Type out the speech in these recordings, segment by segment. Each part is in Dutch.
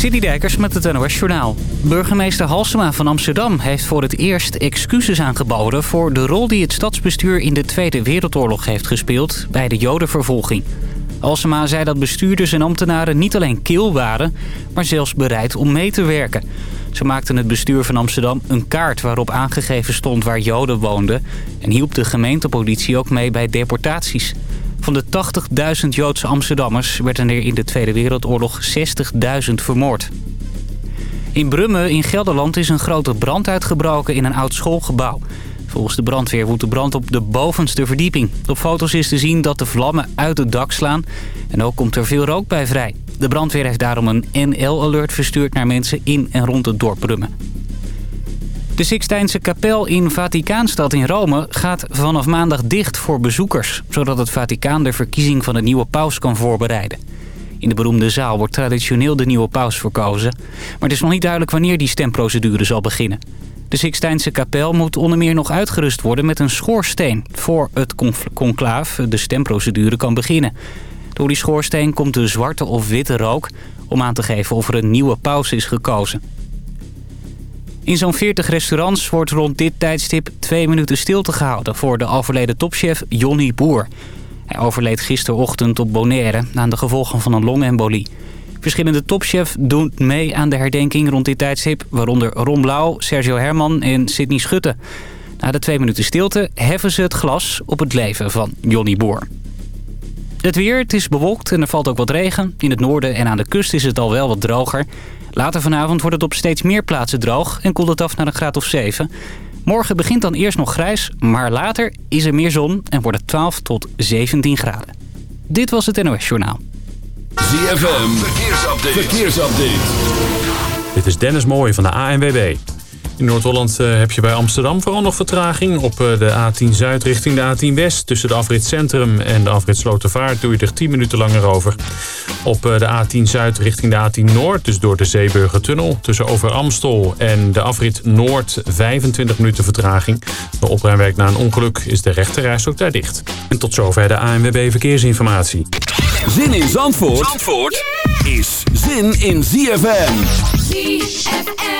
Dijkers met het NOS Journaal. Burgemeester Halsema van Amsterdam heeft voor het eerst excuses aangeboden... voor de rol die het stadsbestuur in de Tweede Wereldoorlog heeft gespeeld... bij de jodenvervolging. Halsema zei dat bestuurders en ambtenaren niet alleen kil waren... maar zelfs bereid om mee te werken. Ze maakten het bestuur van Amsterdam een kaart waarop aangegeven stond waar joden woonden... en hielp de gemeentepolitie ook mee bij deportaties... Van de 80.000 Joodse Amsterdammers werden er in de Tweede Wereldoorlog 60.000 vermoord. In Brummen in Gelderland is een grote brand uitgebroken in een oud schoolgebouw. Volgens de brandweer woedt de brand op de bovenste verdieping. Op foto's is te zien dat de vlammen uit het dak slaan en ook komt er veel rook bij vrij. De brandweer heeft daarom een NL-alert verstuurd naar mensen in en rond het dorp Brummen. De Sixtijnse kapel in Vaticaanstad in Rome gaat vanaf maandag dicht voor bezoekers... zodat het Vaticaan de verkiezing van de nieuwe paus kan voorbereiden. In de beroemde zaal wordt traditioneel de nieuwe paus verkozen... maar het is nog niet duidelijk wanneer die stemprocedure zal beginnen. De Sixtijnse kapel moet onder meer nog uitgerust worden met een schoorsteen... voor het conclaaf de stemprocedure kan beginnen. Door die schoorsteen komt de zwarte of witte rook... om aan te geven of er een nieuwe paus is gekozen. In zo'n 40 restaurants wordt rond dit tijdstip twee minuten stilte gehouden... voor de overleden topchef Jonny Boer. Hij overleed gisterochtend op Bonaire aan de gevolgen van een longembolie. Verschillende topchefs doen mee aan de herdenking rond dit tijdstip... waaronder Ron Blauw, Sergio Herman en Sidney Schutte. Na de twee minuten stilte heffen ze het glas op het leven van Jonny Boer. Het weer, het is bewolkt en er valt ook wat regen. In het noorden en aan de kust is het al wel wat droger. Later vanavond wordt het op steeds meer plaatsen droog en koelt het af naar een graad of 7. Morgen begint dan eerst nog grijs, maar later is er meer zon en wordt het 12 tot 17 graden. Dit was het NOS Journaal. ZFM, verkeersupdate. verkeersupdate. Dit is Dennis Mooij van de ANWB. In Noord-Holland eh, heb je bij Amsterdam vooral nog vertraging. Op eh, de A10 Zuid richting de A10 West. Tussen de afrit Centrum en de afrit Slotervaart doe je er 10 minuten langer over. Op eh, de A10 Zuid richting de A10 Noord. Dus door de Zeeburgertunnel. Tussen Over Amstel en de afrit Noord 25 minuten vertraging. De opruimwerk na een ongeluk is de rechterreis ook daar dicht. En tot zover de ANWB Verkeersinformatie. Zin in Zandvoort, Zandvoort is zin in ZFM. ZFM.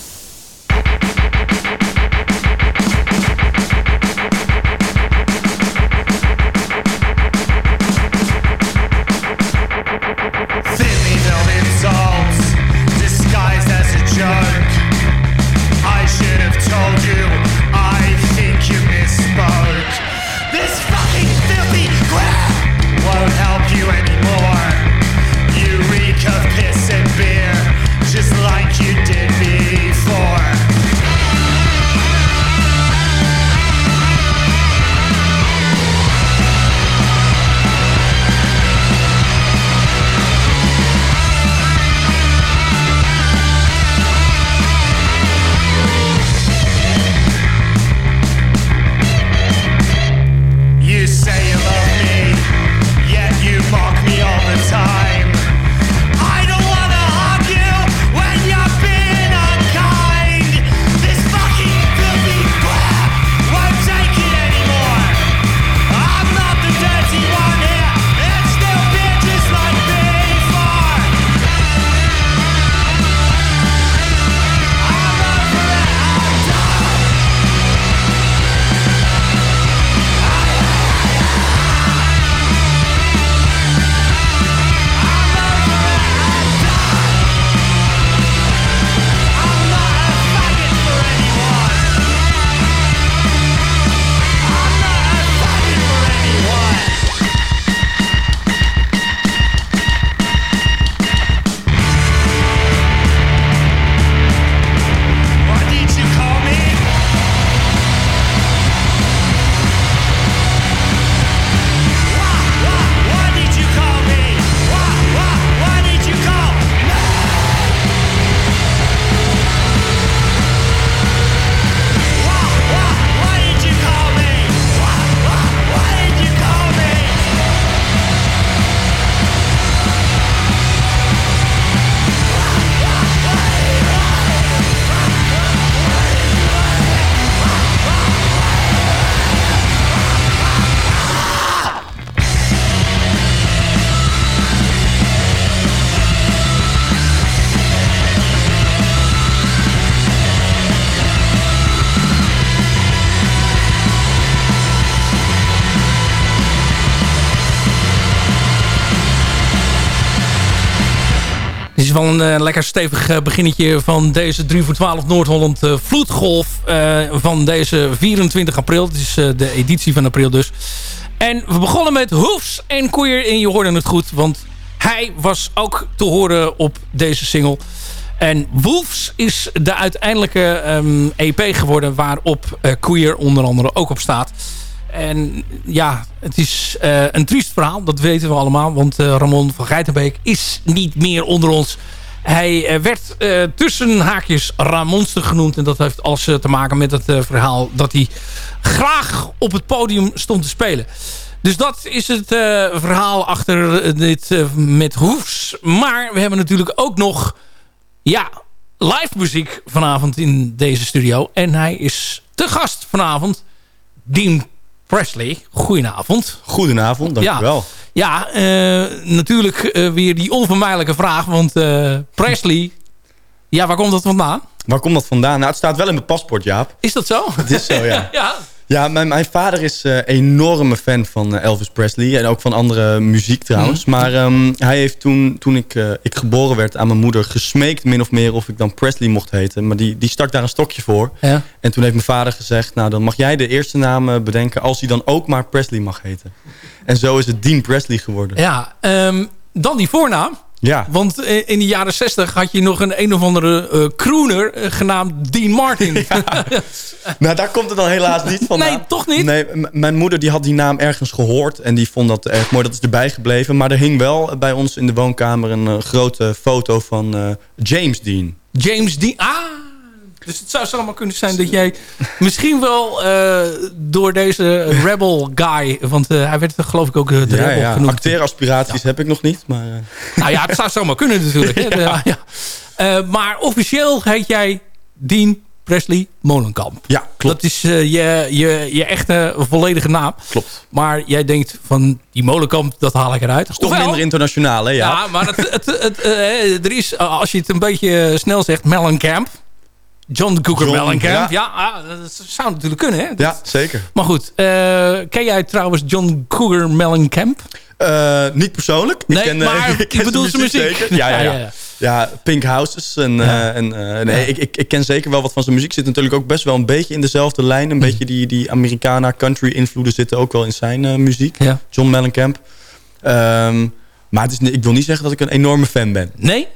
Een lekker stevig beginnetje van deze 3 voor 12 Noord-Holland vloedgolf van deze 24 april. Het is de editie van april dus. En we begonnen met Hoefs en Queer en je hoorde het goed, want hij was ook te horen op deze single. En Wolves is de uiteindelijke EP ehm, e geworden waarop Queer onder andere ook op staat. En ja, het is uh, een triest verhaal, dat weten we allemaal. Want uh, Ramon van Geitenbeek is niet meer onder ons. Hij uh, werd tussen haakjes Ramonster genoemd. En dat heeft alles te maken met het verhaal dat hij graag op het podium stond te spelen. Dus dat is het verhaal achter dit met Hoefs. Maar we hebben natuurlijk ook nog ja, live muziek vanavond in deze studio. En hij is te gast vanavond. Dean Presley. Goedenavond. Goedenavond, dankjewel. Ja, ja uh, natuurlijk uh, weer die onvermijdelijke vraag. Want uh, Presley, ja, waar komt dat vandaan? Waar komt dat vandaan? Nou, het staat wel in mijn paspoort, Jaap. Is dat zo? Het is zo, ja. ja. Ja, mijn, mijn vader is een uh, enorme fan van uh, Elvis Presley. En ook van andere muziek trouwens. Mhm. Maar um, hij heeft toen, toen ik, uh, ik geboren werd aan mijn moeder gesmeekt min of meer of ik dan Presley mocht heten. Maar die, die stak daar een stokje voor. Ja. En toen heeft mijn vader gezegd, nou dan mag jij de eerste naam bedenken als hij dan ook maar Presley mag heten. En zo is het Dean Presley geworden. Ja, um, dan die voornaam. Ja. Want eh, in de jaren 60 had je nog een een of andere uh, crooner uh, genaamd Dean Martin. nou, daar komt het dan helaas niet van. Nee, toch niet? Nee, mijn moeder die had die naam ergens gehoord en die vond dat erg mooi. Dat is erbij gebleven. Maar er hing wel bij ons in de woonkamer een grote foto van James Dean. James Dean, ah! Dus het zou zomaar kunnen zijn dat jij misschien wel uh, door deze rebel guy... want uh, hij werd geloof ik ook de ja, rebel ja. genoemd. Acteeraspiraties ja. heb ik nog niet. Maar. Nou ja, het zou zomaar kunnen natuurlijk. ja. maar officieel heet jij Dean Presley Molenkamp. Ja, klopt. Dat is je, je, je echte volledige naam. Klopt. Maar jij denkt van die Molenkamp, dat haal ik eruit. Dat is toch minder internationaal, hè? Ja, ja maar het, het, het, er is, als je het een beetje snel zegt, Mellencamp... John Cougar Mellencamp. Ja. ja, ah, dat zou natuurlijk kunnen. Hè? ja, zeker. Maar goed, uh, ken jij trouwens John Cougar Mellencamp? Uh, niet persoonlijk. Nee, ik ken, maar ik, ken ik bedoel zijn muziek. muziek. Ja, ja, ja, ja. ja, Pink Houses. En, uh, en nee, ik, ik, ik ken zeker wel wat van zijn muziek. Zit natuurlijk ook best wel een beetje in dezelfde lijn. Een hm. beetje die, die Americana country invloeden zitten ook wel in zijn muziek. John Mellencamp. Um, maar het is, ik wil niet zeggen dat ik een enorme fan ben. Nee?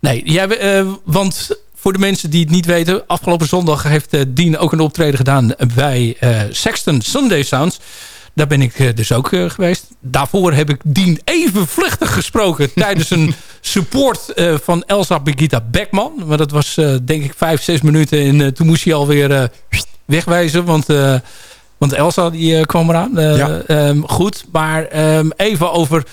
Nee, jij, want voor de mensen die het niet weten... afgelopen zondag heeft uh, Dean ook een optreden gedaan bij uh, Sexton Sunday Sounds. Daar ben ik uh, dus ook geweest. Daarvoor heb ik Dean even vluchtig gesproken... tijdens een support van Elsa Birgitta Beckman. Maar dat was denk ik vijf, zes minuten. En toen moest hij alweer wegwijzen, want... want Elsa die kwam eraan. Ja. Um, goed, maar um, even over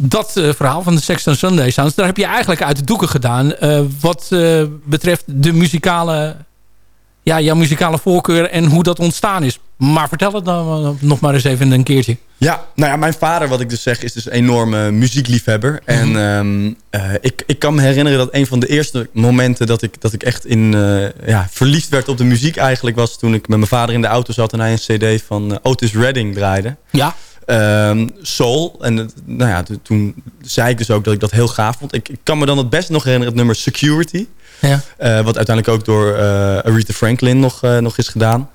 dat uh, verhaal van de Sexton Sunday Sounds... daar heb je eigenlijk uit de doeken gedaan... Uh, wat uh, betreft de muzikale... Ja, jouw muzikale voorkeur en hoe dat ontstaan is. Maar vertel het dan nog maar eens even een keertje. Ja, nou ja, mijn vader, wat ik dus zeg, is dus een enorme muziekliefhebber. Mm -hmm. En um, ik, ik kan me herinneren dat een van de eerste momenten... dat ik, dat ik echt in, ja, verliefd werd op de muziek eigenlijk... was toen ik met mijn vader in de auto zat... en hij een cd van Otis Redding draaide. Ja. Um, soul. En nou ja, toen zei ik dus ook dat ik dat heel gaaf vond. Ik, ik kan me dan het best nog herinneren het nummer Security. Ja. Uh, wat uiteindelijk ook door uh, Aretha Franklin nog, uh, nog is gedaan.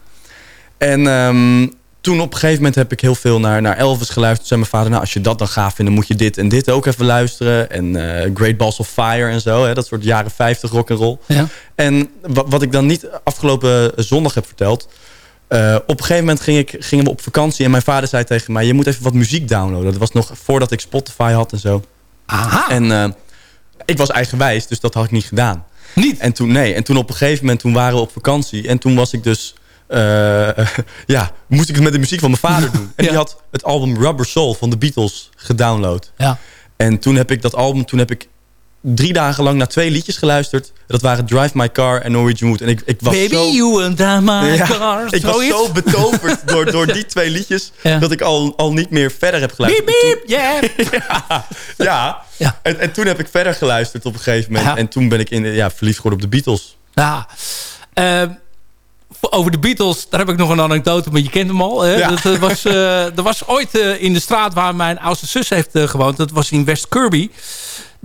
En um, toen op een gegeven moment heb ik heel veel naar, naar Elvis geluisterd. Toen zei mijn vader, nou als je dat dan gaaf vindt... dan moet je dit en dit ook even luisteren. En Great Balls of Fire en zo. Hè, dat soort jaren 50 rock and roll. Ja. En wat, wat ik dan niet afgelopen zondag heb verteld... Uh, op een gegeven moment ging ik, gingen we op vakantie en mijn vader zei tegen mij... je moet even wat muziek downloaden. Dat was nog voordat ik Spotify had en zo. Aha. En uh, ik was eigenwijs, dus dat had ik niet gedaan. Niet? En toen, nee. En toen op een gegeven moment toen waren we op vakantie. En toen was ik dus... Uh, ja, moest ik het met de muziek van mijn vader doen. En ja. die had het album Rubber Soul van de Beatles gedownload. Ja. En toen heb ik dat album... Toen heb ik drie dagen lang naar twee liedjes geluisterd. Dat waren Drive My Car en Norwegian Wood. En ik, ik was Baby, zo... you and I my ja, car. Ik was zo betoverd door, door die twee liedjes... Ja. dat ik al, al niet meer verder heb geluisterd. Beep, beep, yeah. ja. ja. ja. En, en toen heb ik verder geluisterd op een gegeven moment. En toen ben ik in, ja, verliefd geworden op de Beatles. Ja. Uh, over de Beatles, daar heb ik nog een anekdote, maar je kent hem al. Hè? Ja. Dat, was, uh, er was ooit uh, in de straat waar mijn oudste zus heeft gewoond. Dat was in West Kirby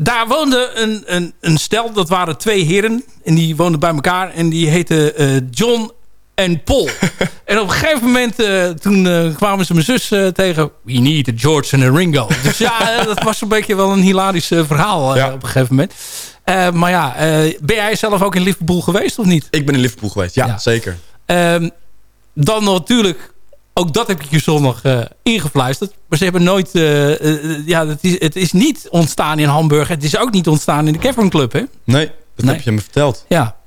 Daar woonde een, een, een stel, dat waren twee heren. En die woonden bij elkaar. En die heten John en Paul. en op een gegeven moment, uh, toen uh, kwamen ze mijn zus tegen... We need a George en a Ringo. Dus ja, dat was een beetje wel een hilarisch verhaal ja. op een gegeven moment. maar ja, ben jij zelf ook in Liverpool geweest of niet? Ik ben in Liverpool geweest, ja, ja. zeker. Ehm, dan natuurlijk, ook dat heb ik je zondag ingefluisterd. Maar ze hebben nooit... ja, het is, het is niet ontstaan in Hamburg. Het is ook niet ontstaan in de Cavern Club, hè? Nee, dat heb je me verteld. Ja,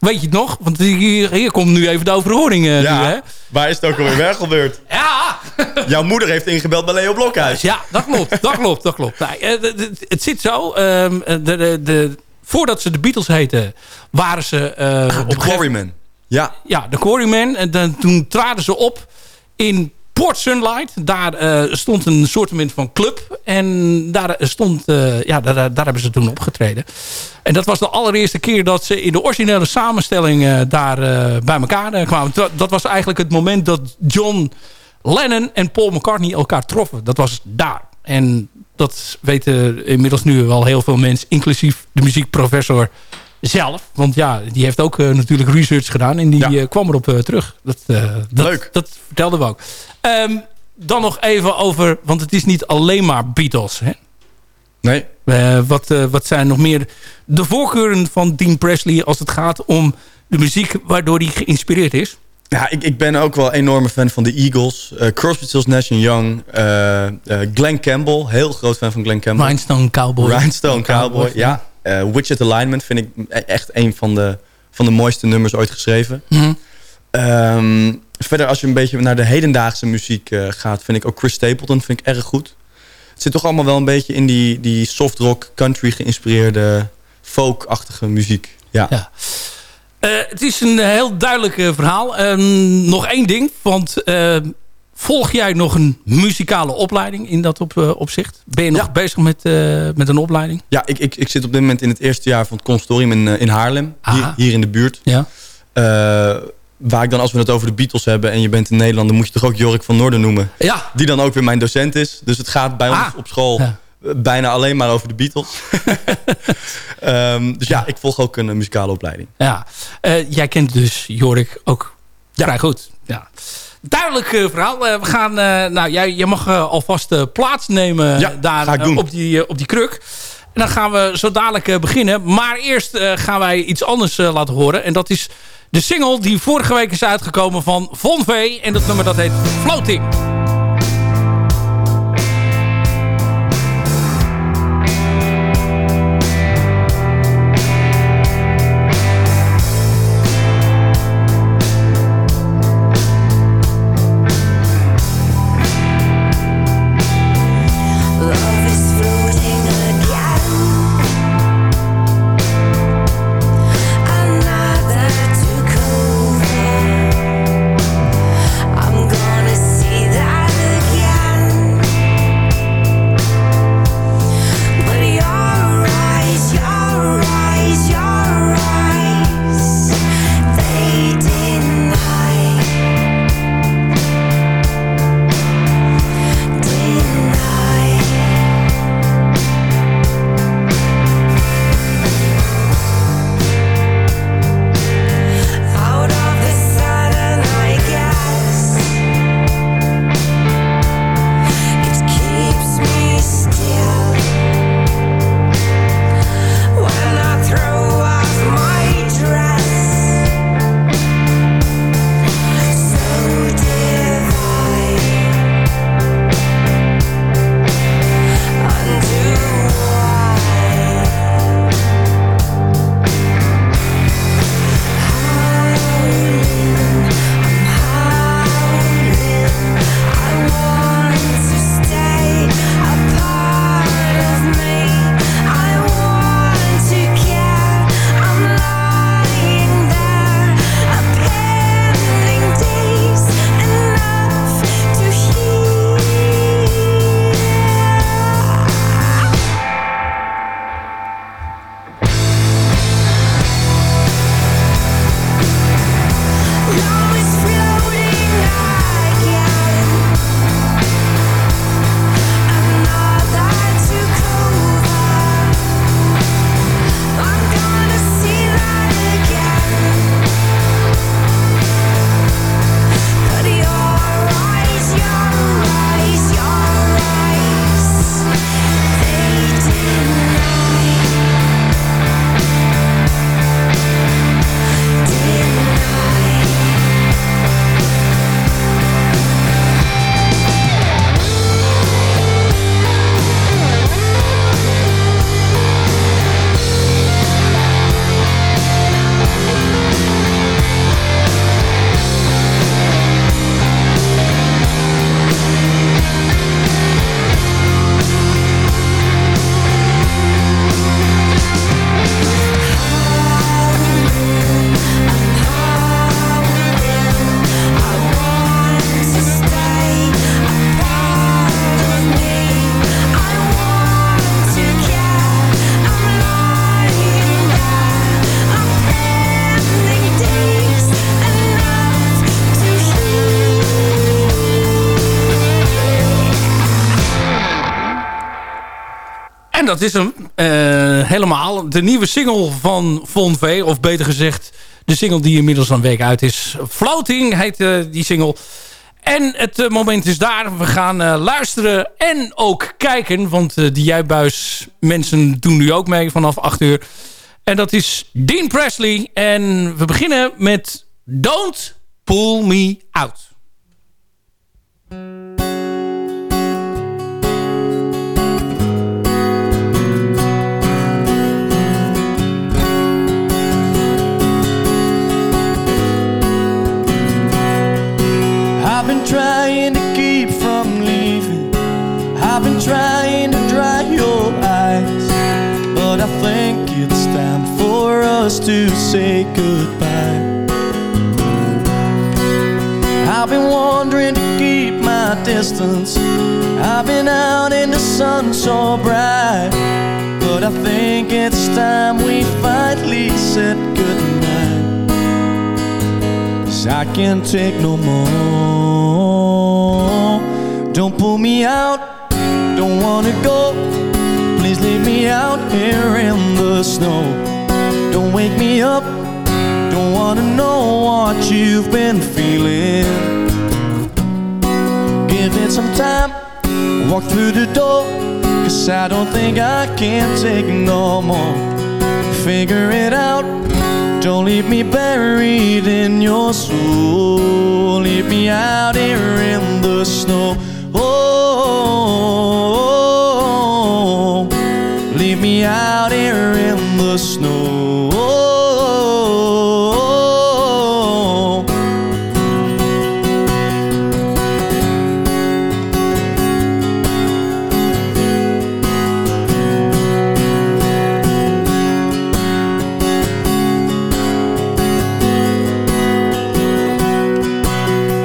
Weet je het nog? Want hier, hier komt nu even de overhoring. Uh, ja, nu, hè? waar is het ook alweer weg gebeurd? Ja! Jouw moeder heeft ingebeld bij Leo Blokhuis. Ja, dat klopt. Dat klopt, dat klopt. Nou, eh, het zit zo. Ehm, de, de, de, voordat ze de Beatles heten, waren ze... Uh, de Quarrymen. Ja. Ja, de Quarrymen. En dan, toen traden ze op in Port Sunlight. Daar uh, stond een soort van club. En daar, stond, uh, ja, daar, daar, hebben ze toen opgetreden. En dat was de allereerste keer dat ze in de originele samenstelling uh, daar bij elkaar kwamen. Dat was eigenlijk het moment dat John Lennon en Paul McCartney elkaar troffen. Dat was daar. En dat weten inmiddels nu wel heel veel mensen, inclusief de muziekprofessor zelf. Want ja, die heeft ook natuurlijk research gedaan en die kwam erop terug. Dat, dat, Leuk. Dat vertelden we ook. Um, dan nog even over, want het is niet alleen maar Beatles. Hè? Nee. Uh, wat, uh, wat zijn nog meer de voorkeuren van Dean Presley als het gaat om de muziek waardoor hij geïnspireerd is? Ja, ik, ik ben ook wel een enorme fan van de Eagles. Uh, Crosby, Stills, Nash Young. Glenn Campbell, heel groot fan van Glenn Campbell. Rhinestone Cowboy. Rhinestone Cowboy, ja. Ja. Widget Alignment vind ik e-, echt een van de, van de mooiste nummers ooit geschreven. Mm -hmm. Verder, als je een beetje naar de hedendaagse muziek uh, gaat... vind ik ook Chris Stapleton vind ik erg goed. Het zit toch allemaal wel een beetje in die, die soft rock, country geïnspireerde... folk-achtige muziek. Ja. ja. Uh, het is een heel duidelijk uh, verhaal. Um, nog één ding, want volg jij nog een muzikale opleiding in dat op, opzicht? Ben je nog ja. bezig met, met een opleiding? Ja, ik, ik, ik zit op dit moment in het eerste jaar van het consortium in, in Haarlem. Hier, hier, in de buurt. Ja waar ik dan, als we het over de Beatles hebben... en je bent in Nederland, dan moet je toch ook Jorik van Noorden noemen. Ja. Die dan ook weer mijn docent is. Dus het gaat bij ons ah. op school bijna alleen maar over de Beatles. um, dus ja, ik volg ook een muzikale opleiding. Ja. Jij kent dus Jorik ook ja. vrij goed. Ja. Duidelijk uh, verhaal. Uh, we gaan, nou, jij, jij mag alvast plaatsnemen ja, daar op, die, op die kruk. En dan gaan we zo dadelijk beginnen. Maar eerst gaan wij iets anders laten horen. En dat is de single die vorige week is uitgekomen van Von V. En dat nummer dat heet Floating. Dat is hem helemaal. De nieuwe single van Von V. Of beter gezegd, de single die inmiddels een week uit is. Floating heet die single. En het moment is daar. We gaan luisteren en ook kijken. Want die Jijbuis mensen doen nu ook mee vanaf 8 uur. En dat is Dean Presley. En we beginnen met Don't Pull Me Out. Us to say goodbye. I've been wondering to keep my distance. I've been out in the sun so bright. But I think it's time we finally said goodnight. Cause I can't take no more. Don't pull me out, don't wanna go. Please leave me out here in the snow Don't wake me up, don't wanna know what you've been feeling. Give it some time, walk through the door. Cause I don't think I can take no more. Figure it out. Don't leave me buried in your soul. Leave me out here in the snow. Oh, me out here in the snow.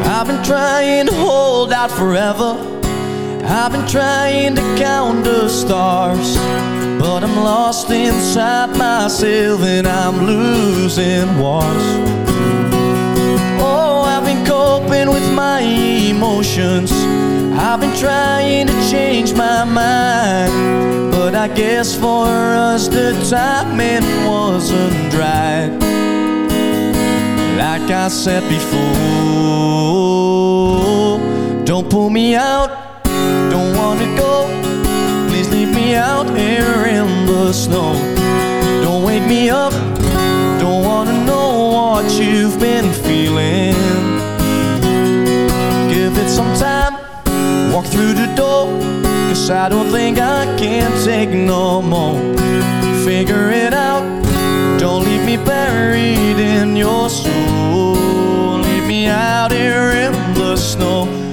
I've been trying to hold out forever. I've been trying to count the stars But I'm lost inside myself and I'm losing wars Oh, I've been coping with my emotions. I've been trying to change my mind. But I guess for us the timing wasn't right. Like I said before Don't pull me out. Don't wanna go out here in the snow. Don't wake me up. Don't wanna know what you've been feeling. Give it some time. Walk through the door. Cause I don't think I can take no more. Figure it out. Don't leave me buried in your soul. Leave me out here in the snow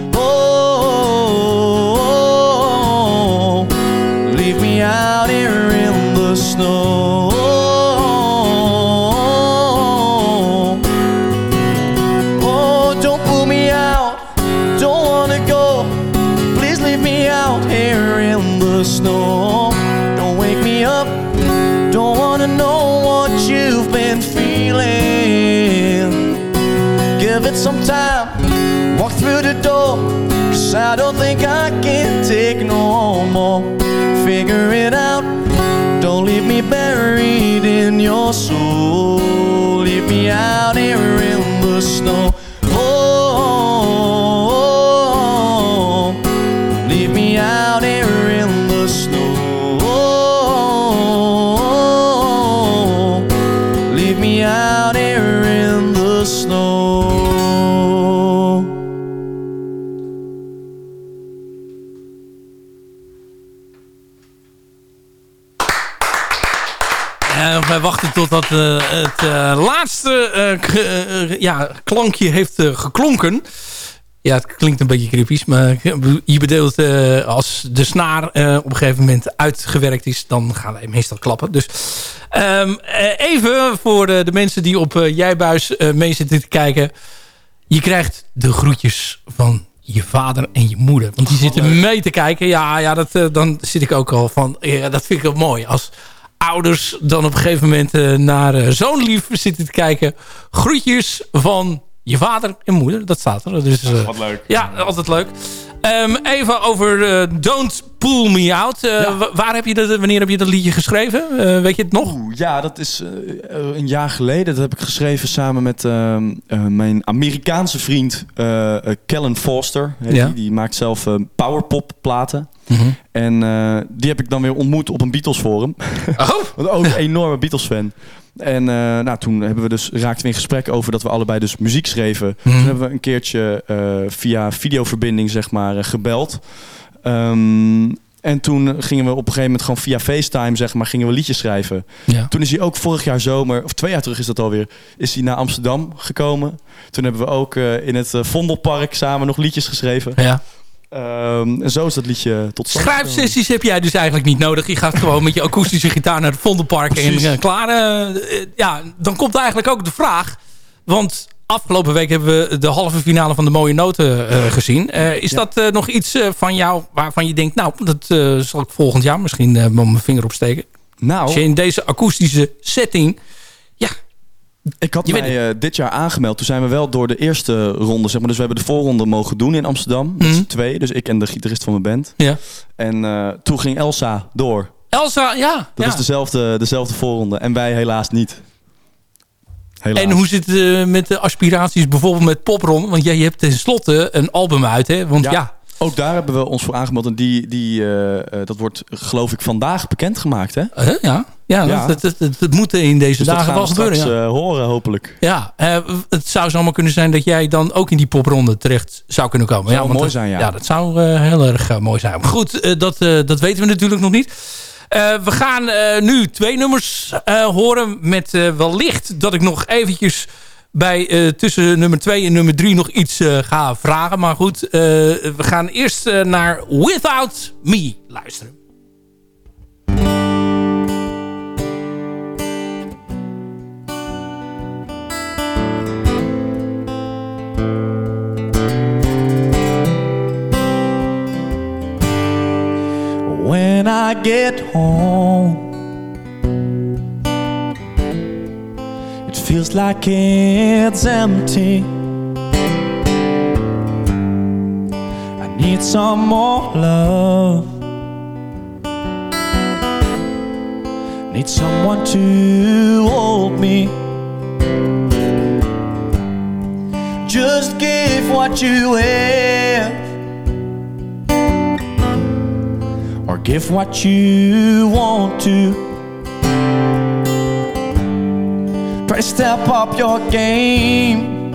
in wij wachten totdat uh, het uh, laatste ja, klankje heeft geklonken. Ja, het klinkt een beetje cryptisch, maar je bedoelt als de snaar op een gegeven moment uitgewerkt is, dan gaan wij meestal klappen. Dus um, even voor de, de, mensen die op Jijbuis mee zitten te kijken. Je krijgt de groetjes van je vader en je moeder. Want die zitten mee te kijken. Ja, ja dat, dan zit ik ook al van, ja, dat vind ik wel mooi. Als ouders dan op een gegeven moment uh, naar uh, zo'n lief zitten te kijken. Groetjes van je vader en moeder. Dat staat er. Dus, uh, wat leuk. Ja, altijd leuk. Um, even over Don't Pull Me Out. Waar heb je dat, wanneer heb je dat liedje geschreven? weet je het nog? ja, dat is een jaar geleden. Dat heb ik geschreven samen met ehm, mijn Amerikaanse vriend Kellen Foster. Ja. Die, die, maakt zelf powerpop platen. Mhm. En die heb ik dan weer ontmoet op een Beatles forum. Oh. ook een enorme Beatles fan. En uh, nou, toen hebben we dus, raakten we in gesprek over dat we allebei dus muziek schreven. Mhm. Toen hebben we een keertje uh, via videoverbinding zeg maar gebeld. Um, en toen gingen we op een gegeven moment gewoon via FaceTime, zeg maar, gingen we liedjes schrijven. Ja. Toen is hij ook vorig jaar zomer, of twee jaar terug is dat alweer, is hij naar Amsterdam gekomen. Toen hebben we ook in het Vondelpark samen nog liedjes geschreven. Ja. Um, en zo is dat liedje tot stand Schrijfsessies heb jij dus eigenlijk niet nodig. Je gaat gewoon met je akoestische gitaar naar het Vondelpark en uh, klaar. Uh, ja, dan komt eigenlijk ook de vraag. Want afgelopen week hebben we de halve finale van de Mooie Noten uh, gezien. is dat nog iets van jou waarvan je denkt... nou, dat zal ik volgend jaar misschien mijn vinger opsteken? Nou, Als je in deze akoestische setting... ja, ik had mij uh, dit jaar aangemeld. Toen zijn we wel door de eerste ronde, zeg maar. Dus we hebben de voorronde mogen doen in Amsterdam. Met mm twee. Dus ik en de gitarist van mijn band. Ja. En toen ging Elsa door. Elsa, ja. Dat is dezelfde, dezelfde voorronde. En wij helaas niet. Helaas. En hoe zit het uh, met de aspiraties bijvoorbeeld met Popron? Want jij hebt tenslotte een album uit, hè? Want ja ook daar hebben we ons voor aangemeld. En die, die, uh, dat wordt geloof ik vandaag bekendgemaakt. Hè? Uh, ja, ja, ja. Dat, dat, dat, dat, moet in deze dus dagen wel gebeuren. Ja. Uh, horen hopelijk. Ja, het zou zomaar kunnen zijn dat jij dan ook in die popronde terecht zou kunnen komen. Zou ja, mooi zijn, ja. Ja, dat zou heel erg mooi zijn. goed, dat, dat weten we natuurlijk nog niet. We gaan nu twee nummers horen met wellicht dat ik nog eventjes bij tussen nummer 2 en nummer 3 nog iets ga vragen. Maar goed, we gaan eerst naar Without Me luisteren. I get home It feels like it's empty. I need some more love. Need someone to hold me. Just give what you have, or give what you want to. Try to step up your game.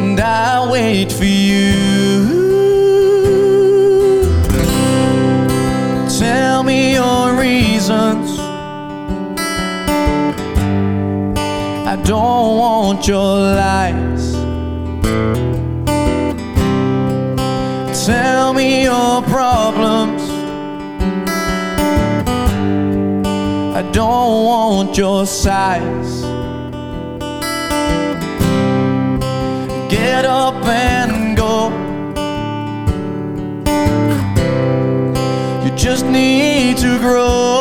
And I'll wait for you. Tell me your reasons. I don't want your lies. Your size. Get up and go. You just need to grow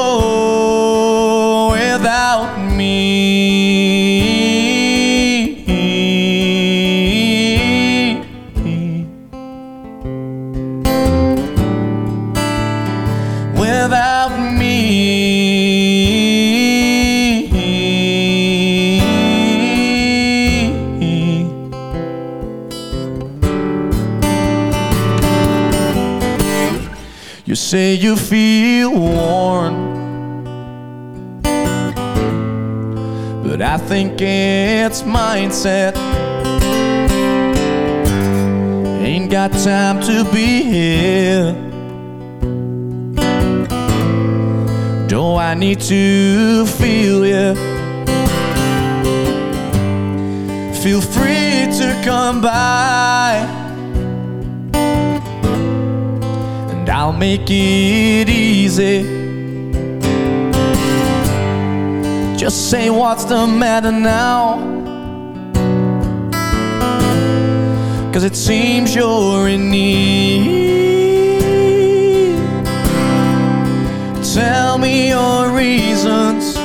say you feel worn. But I think it's mindset. Ain't got time to be here. Do I need to feel you Feel free to come by make it easy. Just say what's the matter now. Cause it seems you're in need. Tell me your reasons.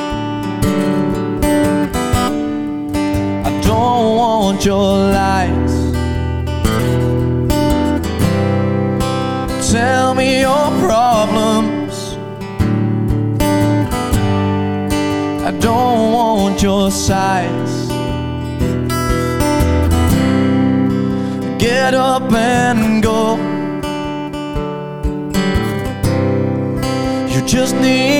I don't want your lies. Your sighs. Get up and go. You just need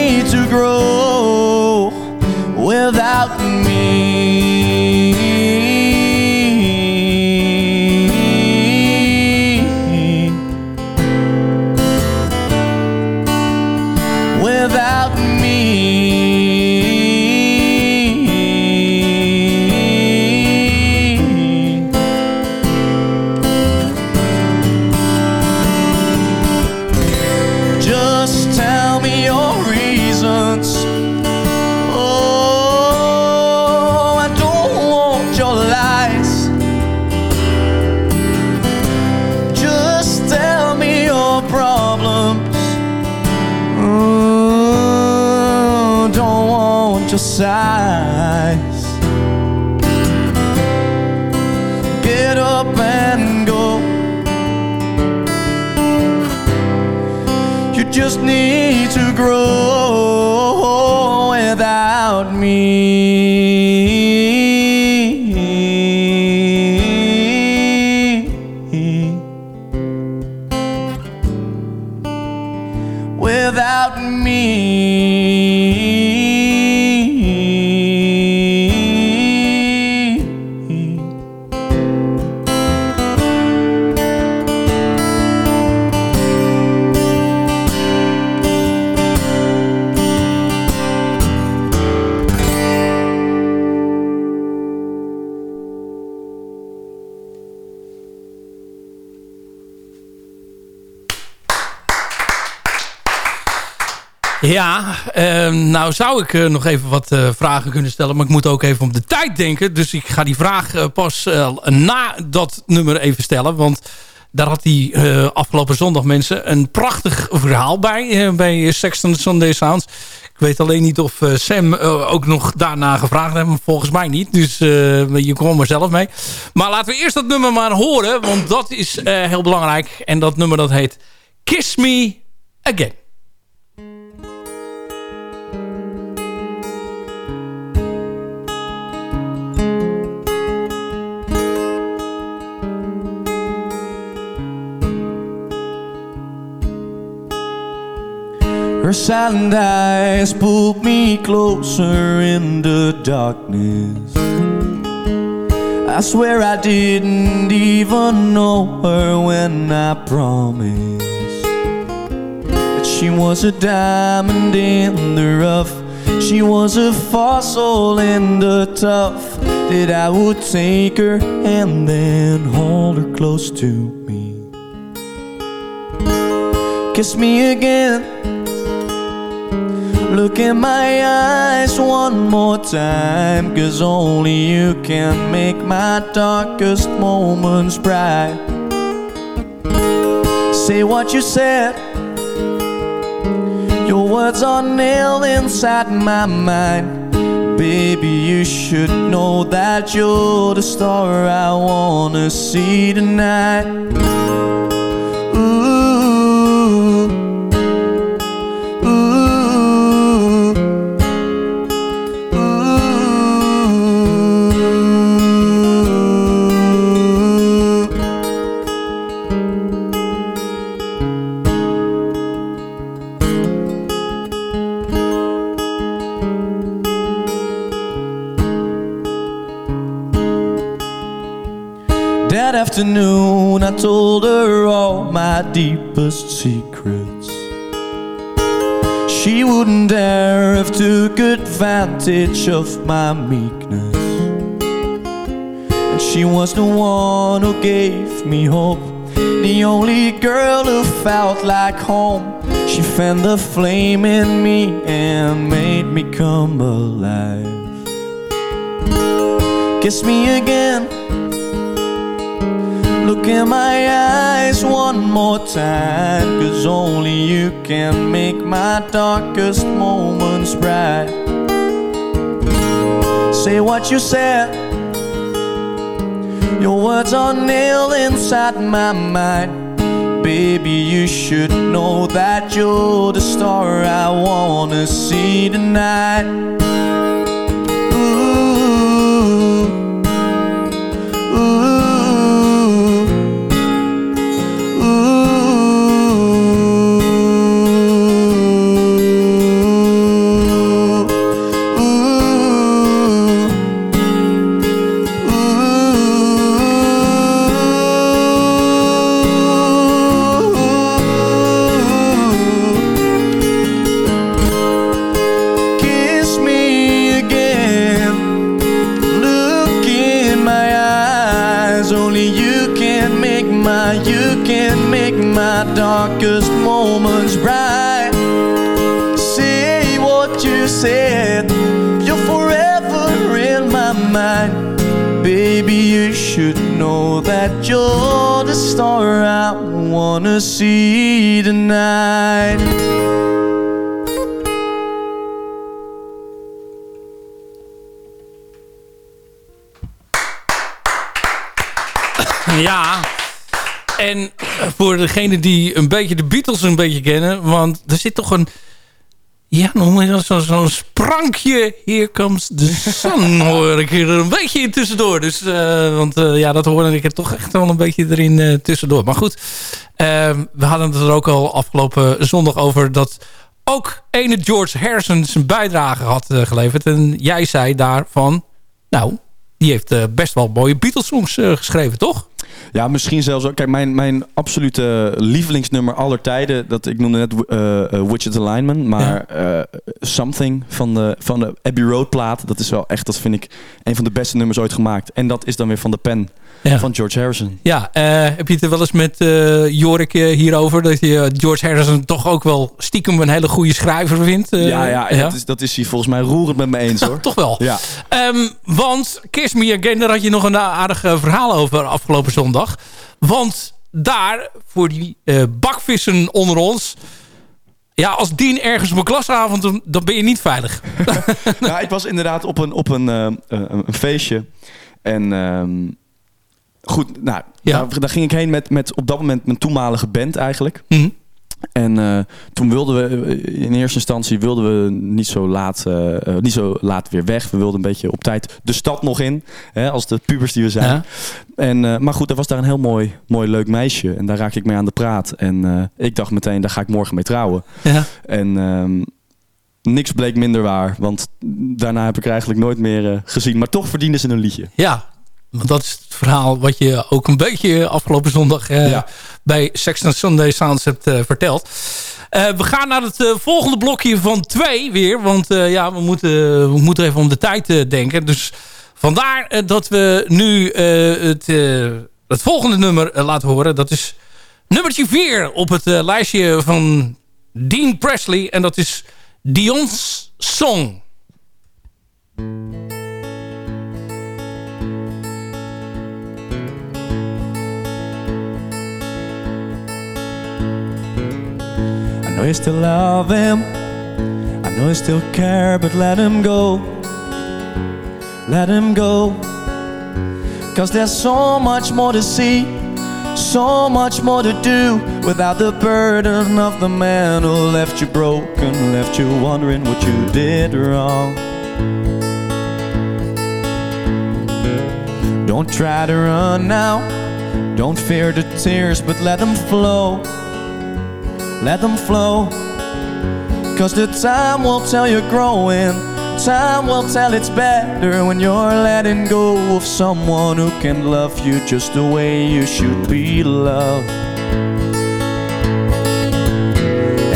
Ja, ehm, nou zou ik uh, nog even wat uh, vragen kunnen stellen. Maar ik moet ook even op de tijd denken. Dus ik ga die vraag uh, pas na dat nummer even stellen. Want daar had hij afgelopen zondag mensen een prachtig verhaal bij. bij Sexton Sunday Sounds. Ik weet alleen niet of Sam ook nog daarna gevraagd heeft. Volgens mij niet. Dus je kwam er zelf mee. Maar laten we eerst dat nummer maar horen. Want dat is heel belangrijk. En dat nummer dat heet Kiss Me Again. Her silent eyes pulled me closer in the darkness. I swear I didn't even know her when I promised that she was a diamond in the rough. She was a fossil in the tough. That I would take her and then hold her close to me. Kiss me again Look in my eyes one more time Cause only you can make my darkest moments bright. Say what you said. Your words are nailed inside my mind. Baby, you should know that you're the star I wanna see tonight afternoon I told her all my deepest secrets. She wouldn't dare have took advantage of my meekness. And she was the one who gave me hope. The only girl who felt like home. She fanned the flame in me and made me come alive. Kiss me again Look in my eyes one more time Cause only you can make my darkest moments bright. Say what you said. Your words are nailed inside my mind. Baby, you should know that you're the star I wanna see tonight. Degene die een beetje de Beatles een beetje kennen... want er zit toch een... Ja, noem je zo'n zo sprankje. Here comes the sun hoor ik er een beetje in tussendoor. Dus, uh, want uh, ja, dat hoorde ik er toch echt wel een beetje erin uh, tussendoor. Maar goed, Ehm, we hadden het er ook al afgelopen zondag over... dat ook ene George Harrison zijn bijdrage had geleverd. En jij zei daarvan... nou, die heeft uh, best wel mooie Beatles-songs uh, geschreven, toch? Ja, misschien zelfs ook. Kijk, mijn, mijn absolute lievelingsnummer aller tijden... Dat, ik noemde net uh, Wichita Lineman. Maar ja. Something van de, van de Abbey Road plaat... dat is wel echt, dat vind ik, een van de beste nummers ooit gemaakt. En dat is dan weer van de pen van George Harrison. Ja, uh, heb je het er wel eens met uh, Jorik uh, hierover? Dat je George Harrison toch ook wel stiekem een hele goede schrijver vindt? ja, ja, ja. Dat, is, dat is hij volgens mij roerend met me eens hoor. toch wel. Ja. Um, want Kiss Me Again, daar had je nog een aardig verhaal over afgelopen zondag. Want daar, voor die bakvissen onder ons... Ja, als Dien ergens op een klasavond, dan ben je niet veilig. ja, ik was inderdaad op een, op een, een feestje. En... Um, goed, nou, daar, daar, ging ik heen met, met op dat moment mijn toenmalige band eigenlijk. Mhm. En uh, toen wilden we, eh, in eerste instantie wilden we niet zo, laat, uh, niet zo laat weer weg. We wilden een beetje op tijd de stad nog in, hè, als de pubers die we zijn. Ja. En, uh, maar goed, er was daar een heel mooi, mooi leuk meisje. En daar raak ik mee aan de praat. En ik dacht meteen, daar ga ik morgen mee trouwen. Ja. En um, niks bleek minder waar. Want daarna heb ik er eigenlijk nooit meer gezien. Maar toch verdienden ze een liedje. Ja, want dat is het verhaal wat je ook een beetje afgelopen zondag eh, bij Sexton Sunday Sounds hebt uh, verteld. Uh, we gaan naar het volgende blokje van twee weer. Want ja, we moeten, we moeten even om de tijd denken. Dus vandaar dat we nu het, het volgende nummer laten horen. Dat is nummertje vier op het lijstje van Dean Presley. En dat is Dion's Song. Know you still love him. I know you still care, but let him go. Let him go. Cause there's so much more to see, so much more to do without the burden of the man who left you broken, left you wondering what you did wrong. Don't try to run now, don't fear the tears, but let them flow let them flow. Cause the time will tell you're growing. Time will tell it's better when you're letting go of someone who can love you just the way you should be loved.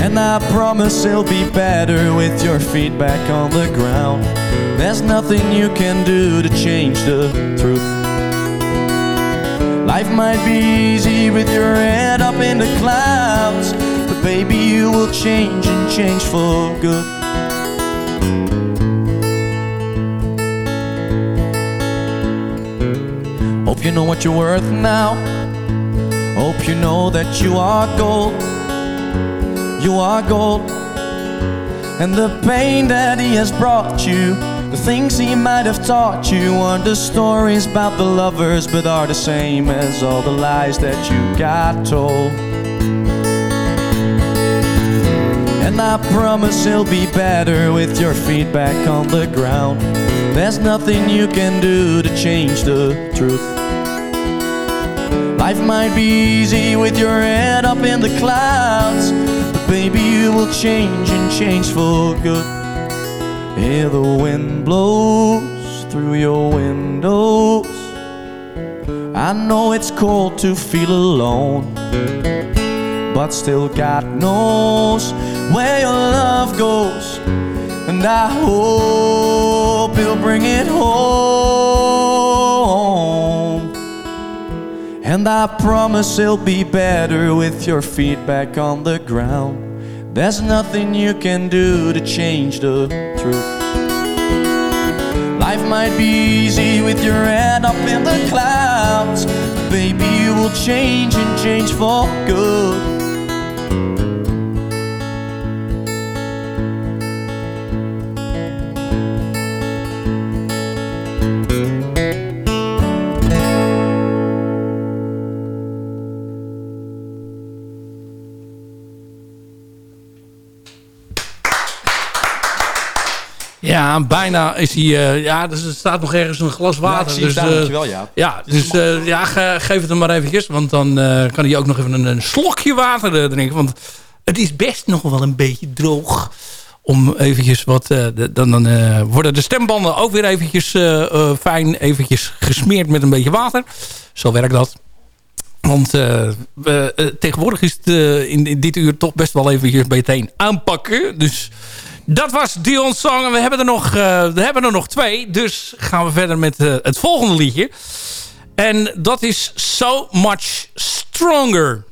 And I promise it'll be better with your feet back on the ground. There's nothing you can do to change the truth. Life might be easy with your head up in the clouds. Baby, you will change and change for good. Hope you know what you're worth now. Hope you know that you are gold. You are gold. And the pain that he has brought you, the things he might have taught you, aren't the stories about the lovers, but are the same as all the lies that you got told. I promise it'll be better with your feet back on the ground. There's nothing you can do to change the truth. Life might be easy with your head up in the clouds, but baby, you will change and change for good. Hear the wind blows through your windows. I know it's cold to feel alone, but still God knows where your love goes. And I hope you'll bring it home. And I promise it'll be better with your feet back on the ground. There's nothing you can do to change the truth. Life might be easy with your head up in the clouds. Baby, you will change and change for good. Ja, bijna is hij... Uh, ja, dus er staat nog ergens een glas water. Ja, dus, uh, dankjewel, ja. Ja, dus uh, ja, ge, geef het hem maar eventjes. Want dan kan hij ook nog even een, een slokje water drinken. Want het is best nog wel een beetje droog. Om eventjes wat... De, dan dan worden de stembanden ook weer eventjes fijn eventjes gesmeerd met een beetje water. Zo werkt dat. Want tegenwoordig is het in, in, dit uur toch best wel eventjes meteen aanpakken. Dus dat was Dion Song. En we hebben er nog, uh, we hebben er nog twee. Dus gaan we verder met uh, het volgende liedje. En dat is So Much Stronger.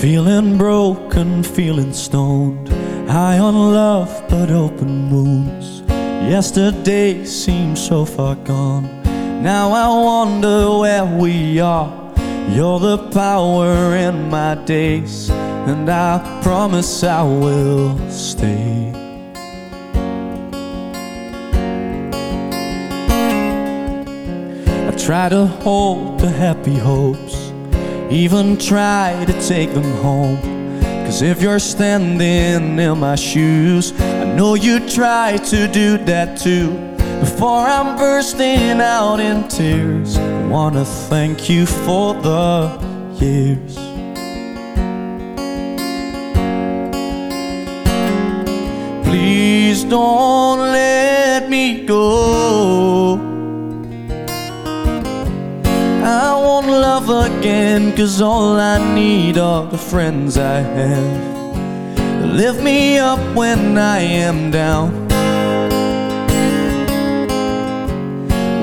Feeling broken, feeling stoned. High on love but open wounds. Yesterday seems so far gone. Now I wonder where we are. You're the power in my days And I promise I will stay. I try to hold the happy hopes even try to take them home. Cause if you're standing in my shoes, I know you try to do that too. Before I'm bursting out in tears, I wanna thank you for the years. Please don't let me go. I won't love again Cause all I need are the friends I have. Lift me up when I am down.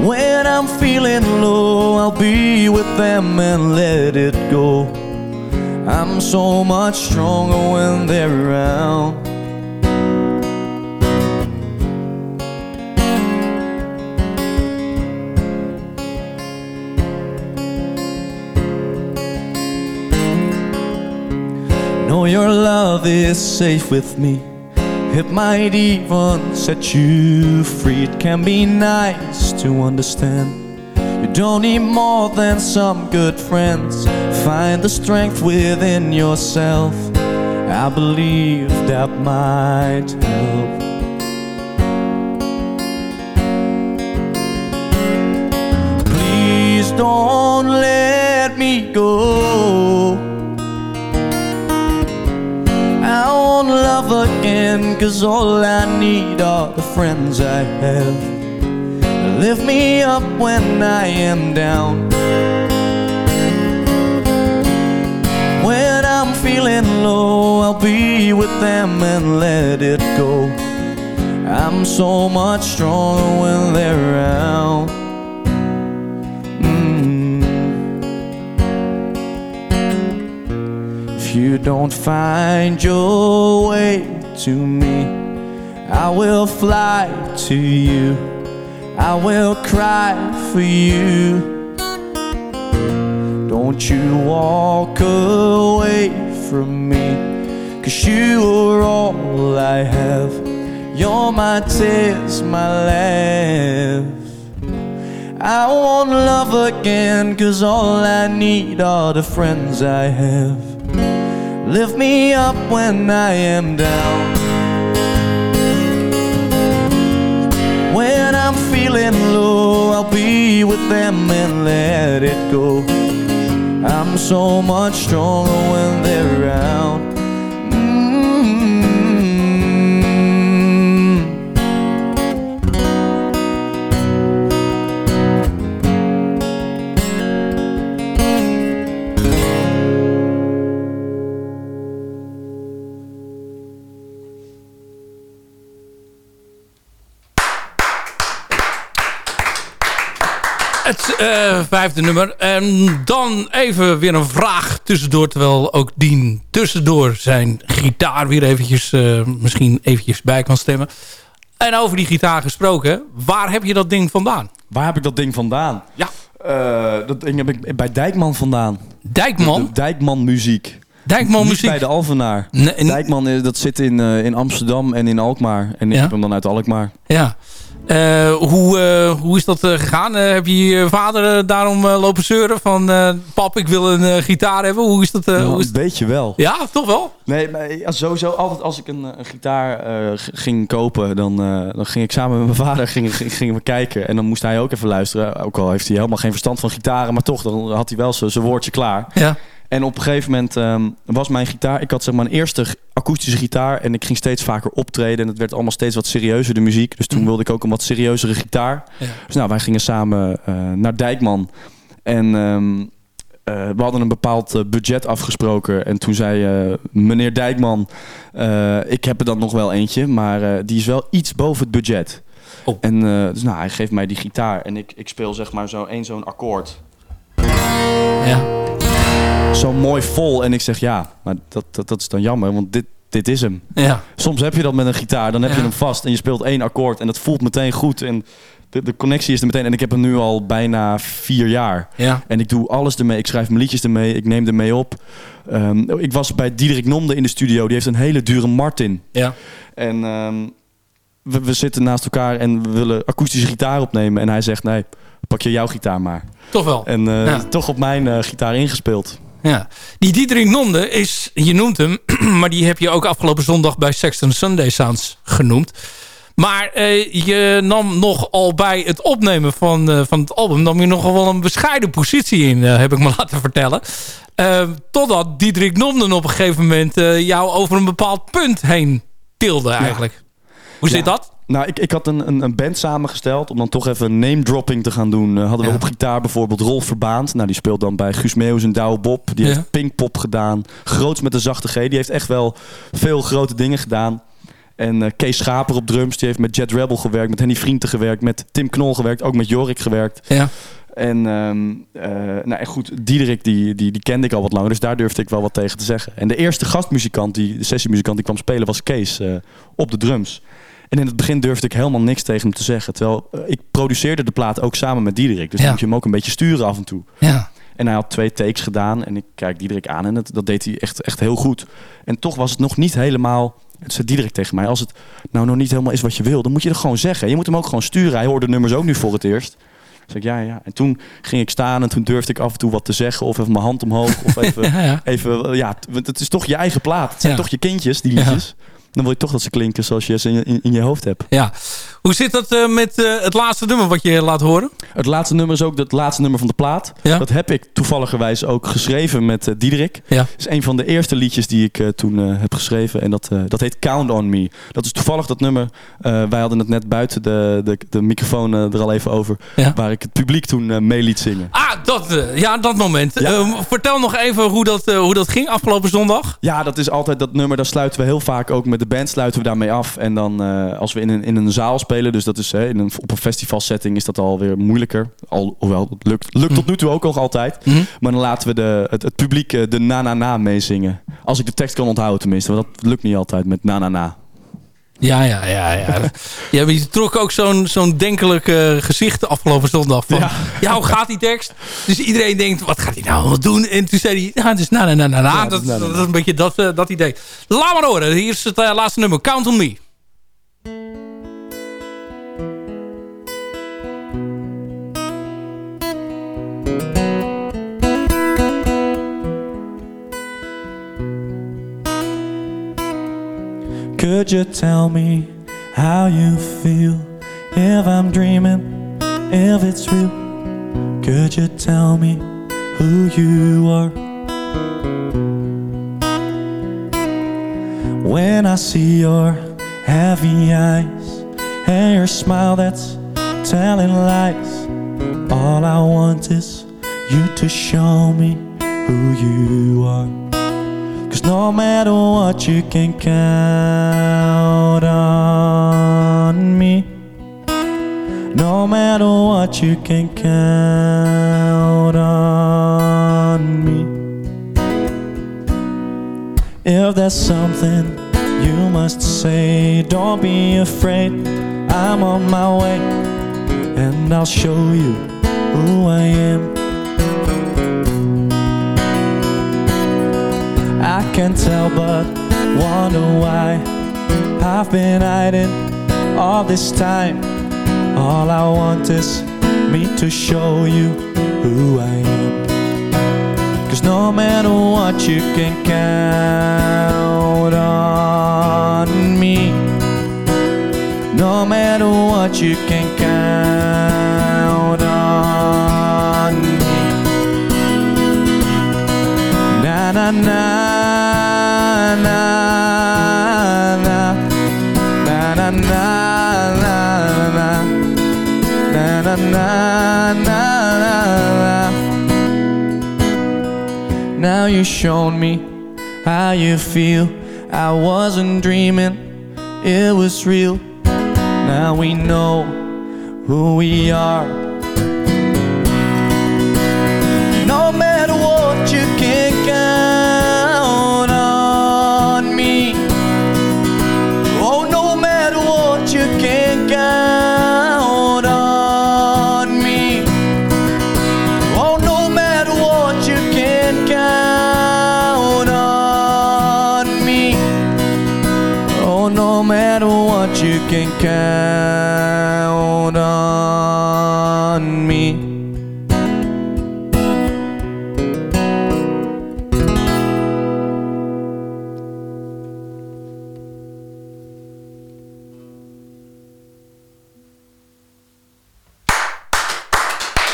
When I'm feeling low I'll be with them and let it go. I'm so much stronger when they're around your love is safe with me. It might even set you free. It can be nice to understand. You don't need more than some good friends. Find the strength within yourself. I believe that might help. Please don't let me go. Love again Cause all I need are the friends I have. Lift me up when I am down. When I'm feeling low I'll be with them and let it go. I'm so much stronger when they're around you don't find your way to me I will fly to you. I will cry for you. Don't you walk away from me, cause you are all I have. You're my tears, my laugh. I want love again, cause all I need are the friends I have. Lift me up when I am down. When I'm feeling low, I'll be with them and let it go. I'm so much stronger when they're around. Het uh, vijfde nummer. En dan even weer een vraag tussendoor. Terwijl ook Dien tussendoor zijn gitaar weer eventjes, uh, misschien eventjes bij kan stemmen. En over die gitaar gesproken. Waar heb je dat ding vandaan? Waar heb ik dat ding vandaan? Ja. Uh, dat ding heb ik bij Dijkman vandaan. Dijkman? De, de Dijkman muziek. Dijkman Niet muziek? bij de Alvenaar. Nee, Dijkman dat zit in, in Amsterdam en in Alkmaar. En ik Ja. heb hem dan uit Alkmaar. Ja. Eh, hoe, eh, hoe is dat eh, gegaan? Heb je je vader daarom lopen zeuren van... pap, ik wil een gitaar hebben. Hoe is dat? Nou, hoe is een beetje wel. Ja, toch wel? Nee, maar ja, sowieso altijd als ik een, een gitaar ging kopen, dan, dan ging ik samen met mijn vader ging, ging, gingen we kijken. En dan moest hij ook even luisteren. Ook al heeft hij helemaal geen verstand van gitaren, maar toch, dan had hij wel zijn woordje klaar. Ja. En op een gegeven moment ehm, was mijn gitaar... Ik had zeg maar een eerste akoestische gitaar en ik ging steeds vaker optreden. En het werd allemaal steeds wat serieuzer, de muziek. Dus toen wilde ik ook een wat serieuzere gitaar. Ja. Dus nou, wij gingen samen eh, naar Dijkman. En ehm, eh, we hadden een bepaald eh, budget afgesproken. En toen zei meneer Dijkman... ik heb er dan nog wel eentje, maar die is wel iets boven het budget. Oh. En dus nou, hij geeft mij die gitaar en ik, ik speel zeg maar zo één zo'n akkoord Ja. Zo mooi vol. En ik zeg ja, maar dat, dat, dat is dan jammer, want dit, dit is hem. Ja. Soms heb je dat met een gitaar, dan heb je hem vast en je speelt één akkoord en dat voelt meteen goed. En de, de connectie is er meteen. En ik heb hem nu al bijna vier jaar. Ja. En ik doe alles ermee. Ik schrijf mijn liedjes ermee. Ik neem ermee op. Ehm, ik was bij Diederik Nomde in de studio. Die heeft een hele dure Martin. Ja. En ehm, we, we zitten naast elkaar en we willen akoestische gitaar opnemen. En hij zegt nee, pak je jouw gitaar maar. Toch wel. En eh, Ja. toch op mijn eh, gitaar ingespeeld. Ja. Die Diederik Nonde is, je noemt hem, maar die heb je ook afgelopen zondag bij Sexton Sunday Sounds genoemd. Maar eh, je nam nogal bij het opnemen van, van het album, nam je nogal wel een bescheiden positie in, heb ik me laten vertellen. Totdat Diederik Nomden op een gegeven moment jou over een bepaald punt heen tilde eigenlijk. Hoe zit Ja. dat? Nou, ik, ik had een, een, een band samengesteld om dan toch even name dropping te gaan doen. Eh, hadden we Ja. op gitaar bijvoorbeeld Rolf Verbaand. Nou, die speelt dan bij Guus Meeuwis en Douwe Bob. Die Ja. heeft Pinkpop gedaan. Groots met de zachte G. Die heeft echt wel veel grote dingen gedaan. En eh, Kees Schaper op drums. Die heeft met Jet Rebel gewerkt. Met Henny Vrienden gewerkt. Met Tim Knol gewerkt. Ook met Jorik gewerkt. Ja. En, ehm, eh, nou, en goed, Diederik die, die, die kende ik al wat langer. Dus daar durfde ik wel wat tegen te zeggen. En de eerste gastmuzikant, die, de sessiemuzikant die kwam spelen, was Kees op de drums. En in het begin durfde ik helemaal niks tegen hem te zeggen. Terwijl eh, ik produceerde de plaat ook samen met Diederik. Dus Ja. dan moet je hem ook een beetje sturen af en toe. Ja. En hij had twee takes gedaan. En ik kijk Diederik aan en het, dat deed hij echt, echt heel goed. En toch was het nog niet helemaal... Het zei Diederik tegen mij, als het nou nog niet helemaal is wat je wil... dan moet je het gewoon zeggen. Je moet hem ook gewoon sturen. Hij hoorde de nummers ook nu voor het eerst. Dus ik, ja, ja. En toen ging ik staan en toen durfde ik af en toe wat te zeggen. Of even mijn hand omhoog. Of even, Ja, ja. even ja, want het is toch je eigen plaat. Het zijn Ja. toch je kindjes, die liedjes. Dan wil je toch dat ze klinken zoals je ze in, in, in je hoofd hebt. ja. Hoe zit dat eh, met eh, het laatste nummer wat je laat horen? Het laatste nummer is ook het laatste nummer van de plaat. Ja. Dat heb ik toevalligerwijs ook geschreven met eh, Diederik. Ja. Het is een van de eerste liedjes die ik toen heb geschreven. En dat, dat heet Count On Me. Dat is toevallig dat nummer. wij hadden het net buiten de, de, de microfoon er al even over. Ja. Waar ik het publiek toen mee liet zingen. Ah, dat, ja, dat moment. Vertel nog even hoe dat, hoe dat ging afgelopen zondag. Ja, dat is altijd dat nummer. Daar sluiten we heel vaak ook met de band sluiten we daarmee af. En dan als we in een, in een zaal spelen, dus dat is hè, in een, op een festivalsetting, is dat alweer moeilijker. Al, hoewel, het lukt, lukt tot nu toe ook nog altijd. Mhm. Maar dan laten we de, het, het publiek eh, de na-na-na meezingen. Als ik de tekst kan onthouden tenminste, want dat lukt niet altijd met na-na-na. Ja, ja, ja. ja. ja je trok ook zo'n zo'n denkelijk uh, gezicht afgelopen zondag. Van, ja. hoe gaat die tekst? Dus iedereen denkt, wat gaat hij nou doen? En toen zei hij, ja, dus na, na, na, na. Ja, dat, dat, dat, is een beetje dat, uh, dat idee. Laat maar horen. Hier is het uh, laatste nummer. Count on Me. Could you tell me how you feel if I'm dreaming, if it's real? Could you tell me who you are? When I see your heavy eyes and your smile that's telling lies, all I want is you to show me who you are. No matter what you can count on me. No matter what you can count on me. If there's something you must say Don't be afraid, I'm on my way And I'll show you who I am I can't tell but wonder why. I've been hiding all this time. All I want is me to show you who I am. Cause no matter what you can count on me No matter what you can count you shown me how you feel. I wasn't dreaming, it was real. Now we know who we are can me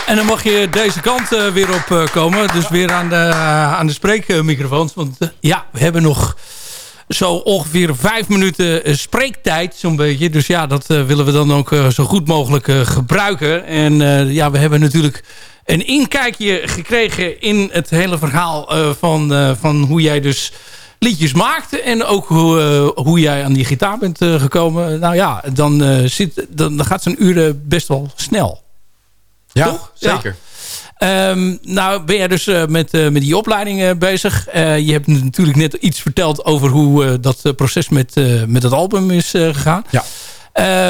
En dan mag je deze kant uh, weer op uh, komen. Dus weer aan de, uh, aan de spreekmicrofoons. Want ja, we hebben nog zo ongeveer vijf minuten spreektijd. Zo'n beetje. Dus ja, dat willen we dan ook zo goed mogelijk gebruiken. En ja, we hebben natuurlijk een inkijkje gekregen in het hele verhaal van, van hoe jij dus liedjes maakt. En ook hoe, hoe jij aan die gitaar bent gekomen. Nou ja, dan, zit, dan, gaat zo'n uur best wel snel. Ja, Toch? zeker. Ja. Um, nou ben jij dus uh, met, uh, met die opleiding uh, bezig. je hebt natuurlijk net iets verteld over hoe dat proces met, met het album is gegaan. Ja.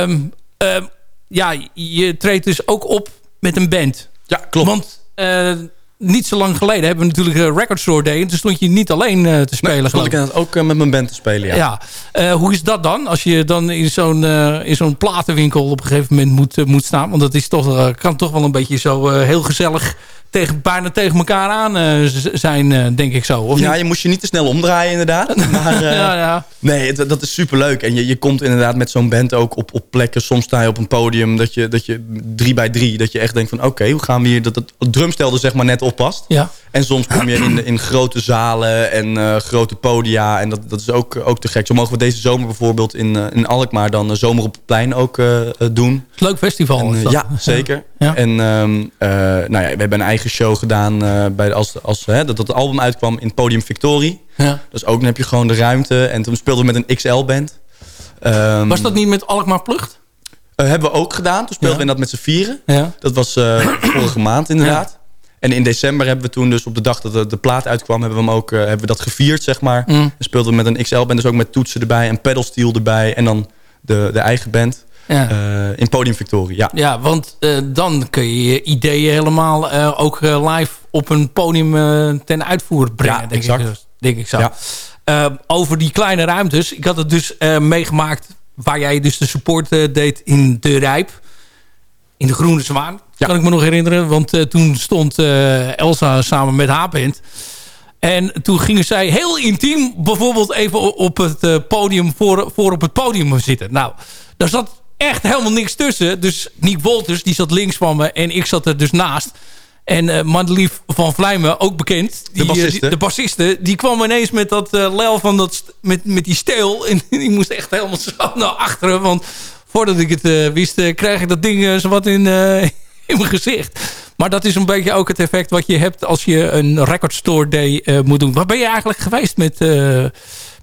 Um, um, ja, je treedt dus ook op met een band. Ja, klopt. Want niet zo lang geleden hebben we natuurlijk een Record Store Day. En toen stond je niet alleen uh, te spelen. Nee, stond ik ook uh, met mijn band te spelen, ja. ja. Uh, hoe is dat dan? Als je dan in zo'n in zo'n platenwinkel op een gegeven moment moet, moet staan. Want dat is toch, kan toch wel een beetje zo heel gezellig tegen, bijna tegen elkaar aan uh, zijn, uh, denk ik zo. Of ja, niet? je moest je niet te snel omdraaien inderdaad. Maar, uh, ja, ja. Nee, dat, is superleuk. En je, je komt inderdaad met zo'n band ook op, op plekken. Soms sta je op een podium dat je, dat je drie bij drie... dat je echt denkt van oké, okay, hoe gaan we hier... dat het drumstel er zeg maar net op past. Ja. En soms kom je in, in grote zalen en grote podia. En dat, dat is ook, ook te gek. Zo mogen we deze zomer bijvoorbeeld in, in Alkmaar... dan Zomer op het Plein ook doen. Leuk festival. En, ja, zeker. Ja. En um, nou ja, we hebben een eigen show gedaan uh, bij, als, als hè, dat het album uitkwam in Podium Victorie. Ja. Dus ook dan heb je gewoon de ruimte. En toen speelden we met een XL-band. Um, was dat niet met Alkmaar Plucht? Uh, hebben we ook gedaan. Toen speelden ja. we dat met z'n vieren. Ja. Dat was uh, vorige maand inderdaad. En in december hebben we toen dus op de dag dat de, de plaat uitkwam... hebben we hem ook hebben we dat gevierd, zeg maar. Mm. En speelden we met een XL-band. Dus ook met toetsen erbij en pedalsteel erbij. En dan de, de eigen band. Ja. in Podium Victoria, ja. Ja, want dan kun je je ideeën helemaal ook live op een podium ten uitvoer brengen. Ja, denk exact. Ik, denk ik zo. Ja. over die kleine ruimtes. Ik had het dus meegemaakt waar jij dus de support deed in De Rijp. In de Groene Zwaan. Kan ik me nog herinneren. Want toen stond Elsa samen met haar band en toen gingen zij heel intiem bijvoorbeeld even op het podium voor, voor op het podium zitten. Nou, daar zat echt helemaal niks tussen. Dus Nick Wolters, die zat links van me en ik zat er dus naast. En uh, Madelief van Vlijmen, ook bekend. Die, de bassiste. de bassiste. Die kwam ineens met dat uh, lel van dat, met, met die steel. En die moest echt helemaal zo naar achteren. Want voordat ik het uh, wist, kreeg ik dat ding zo wat in, in mijn gezicht. Maar dat is een beetje ook het effect wat je hebt als je een Record Store Day uh, moet doen. Waar ben je eigenlijk geweest met, uh,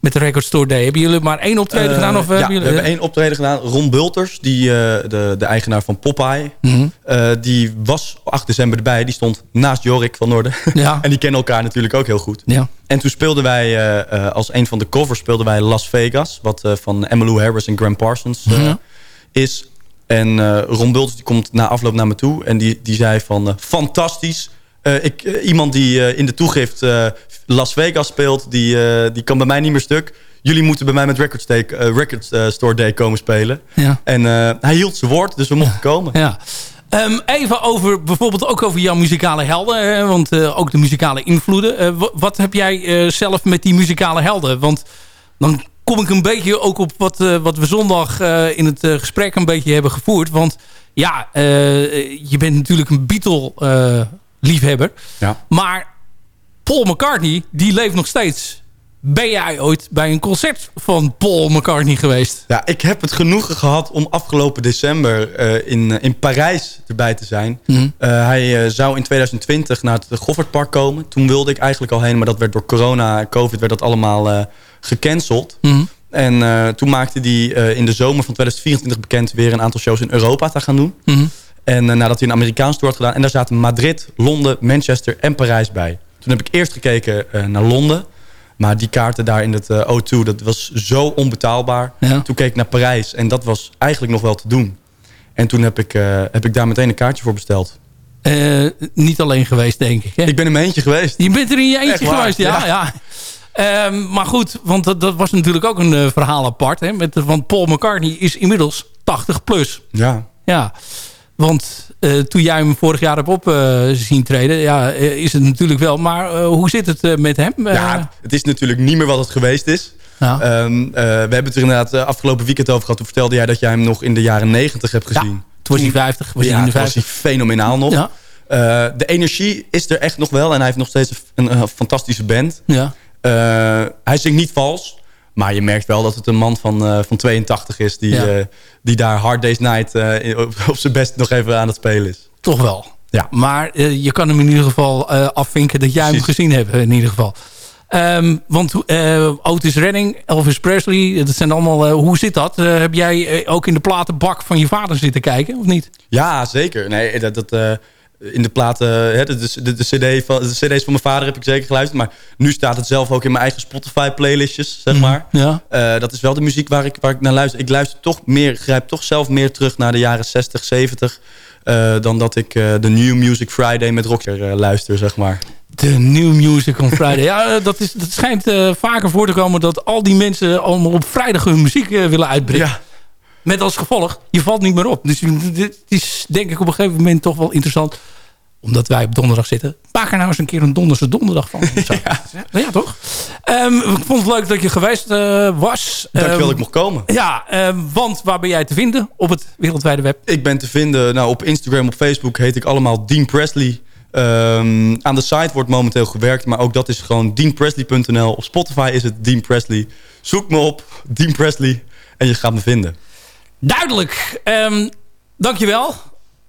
met de Record Store Day? Hebben jullie maar één optreden uh, gedaan? Of ja, hebben jullie, we hebben één optreden gedaan. Ron Bulters, die, de, de eigenaar van Popeye. Mm die was 8 december erbij. Die stond naast Jorik van Noorden. Ja. en die kennen elkaar natuurlijk ook heel goed. Ja. En toen speelden wij als een van de covers speelden wij Las Vegas. Wat van Emmylou Harris en Graham Parsons ja. is. En uh, Ron Bulters die komt na afloop naar me toe. En die, die zei van, uh, fantastisch. Uh, ik, iemand die in de toegift Las Vegas speelt, die, die kan bij mij niet meer stuk. Jullie moeten bij mij met Record, Record Store Day komen spelen. Ja. En hij hield zijn woord, dus we mochten komen. Ja. Um, even over bijvoorbeeld ook over jouw muzikale helden. Want ook de muzikale invloeden. wat heb jij zelf met die muzikale helden? Want dan kom ik een beetje ook op wat, wat we zondag in het gesprek een beetje hebben gevoerd. Want ja, je bent natuurlijk een Beatle-liefhebber. ja. Maar Paul McCartney, die leeft nog steeds. Ben jij ooit bij een concert van Paul McCartney geweest? Ja, ik heb het genoegen gehad om afgelopen december in, in Parijs erbij te zijn. Mm. hij zou in 2020 naar het Goffertpark komen. Toen wilde ik eigenlijk al heen, maar dat werd door corona en covid werd dat allemaal gecanceld. Mhm. En toen maakte hij in de zomer van 2024 bekend... weer een aantal shows in Europa te gaan doen. Mhm. En uh, nadat hij een Amerikaans tour had gedaan... en daar zaten Madrid, Londen, Manchester en Parijs bij. Toen heb ik eerst gekeken naar Londen... Maar die kaarten daar in het O2, dat was zo onbetaalbaar. Toen keek ik naar Parijs en dat was eigenlijk nog wel te doen. En toen heb ik, heb ik daar meteen een kaartje voor besteld. niet alleen geweest, denk ik. Hè? Ik ben in mijn eentje geweest. Je bent er in je eentje geweest, ja. ja. Ehm, maar goed, want dat, dat, was natuurlijk ook een uh, verhaal apart. Hè, met, want Paul McCartney is inmiddels 80 plus. Ja. Ja, want uh, toen jij hem vorig jaar hebt op uh, zien treden, ja, is het natuurlijk wel. Maar hoe zit het met hem? Ja, het is natuurlijk niet meer wat het geweest is. Ja. Um, we hebben het er inderdaad afgelopen weekend over gehad. Toen vertelde jij dat jij hem nog in de jaren 90 hebt gezien. Ja, toen was hij 50. Was ja, hij in de 50. was hij fenomenaal nog. Ja. de energie is er echt nog wel. En hij heeft nog steeds een, fantastische band. Ja. Eh, hij zingt niet vals. Maar je merkt wel dat het een man van, uh, van 82 is... die, uh, die daar Hard Day's Night op, op zijn best nog even aan het spelen is. Toch wel. Ja. Maar je kan hem in ieder geval afvinken dat jij hem gezien hebt. In ieder geval. Um, want Otis Redding, Elvis Presley, dat zijn allemaal... hoe zit dat? heb jij ook in de platenbak van je vader zitten kijken, of niet? Ja, zeker. Nee, dat... dat in de platen, hè, de, de, de, CD van, de cd's van mijn vader heb ik zeker geluisterd. Maar nu staat het zelf ook in mijn eigen Spotify playlistjes, zeg mhm, maar. Ja. Uh, dat is wel de muziek waar ik, waar ik naar luister. Ik luister toch meer, grijp toch zelf meer terug naar de jaren 60, 70... Uh, dan dat ik uh, de New Music Friday met Rocker luister, zeg maar. De New Music on Friday. ja, dat, is, dat schijnt vaker voor te komen dat al die mensen allemaal op vrijdag hun muziek willen uitbrengen. Ja. Met als gevolg, je valt niet meer op. Dus dit is denk ik op een gegeven moment toch wel interessant. Omdat wij op donderdag zitten. Maak er nou eens een keer een donderse donderdag van. ja. ja. toch? Um, ik vond het leuk dat je geweest uh, was. Dankjewel um, ik mocht komen. Ja, um, want waar ben jij te vinden op het wereldwijde web? Ik ben te vinden nou, op Instagram, op Facebook heet ik allemaal Dean Presley. Aan de site wordt momenteel gewerkt, maar ook dat is gewoon deanpresley.nl. Op Spotify is het Dean Presley. Zoek me op, Dean Presley, en je gaat me vinden. Duidelijk. Um, dankjewel.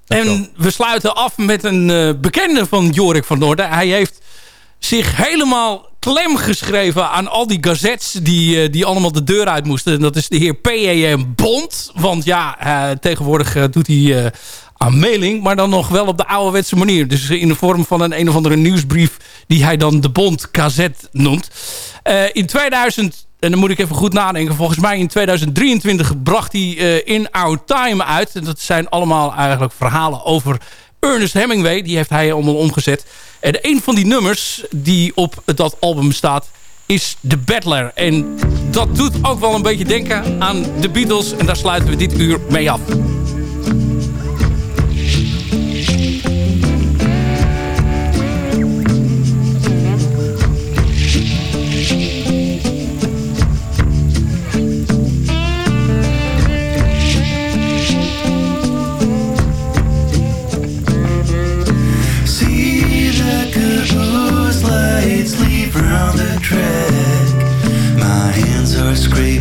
En we sluiten af met een uh, bekende van Jorik van Noorden. Hij heeft zich helemaal klem geschreven aan al die gazettes die, uh, die allemaal de deur uit moesten. En dat is de heer P.E.M. Bond. Want ja, uh, tegenwoordig doet hij aan mailing, maar dan nog wel op de ouderwetse manier. Dus in de vorm van een een of andere nieuwsbrief die hij dan de Bond Gazette noemt. in 2000 en dan moet ik even goed nadenken. Volgens mij in 2023 bracht hij In Our Time uit. En dat zijn allemaal eigenlijk verhalen over Ernest Hemingway. Die heeft hij allemaal omgezet. En een van die nummers die op dat album staat is The Battler. En dat doet ook wel een beetje denken aan de Beatles. En daar sluiten we dit uur mee af. scream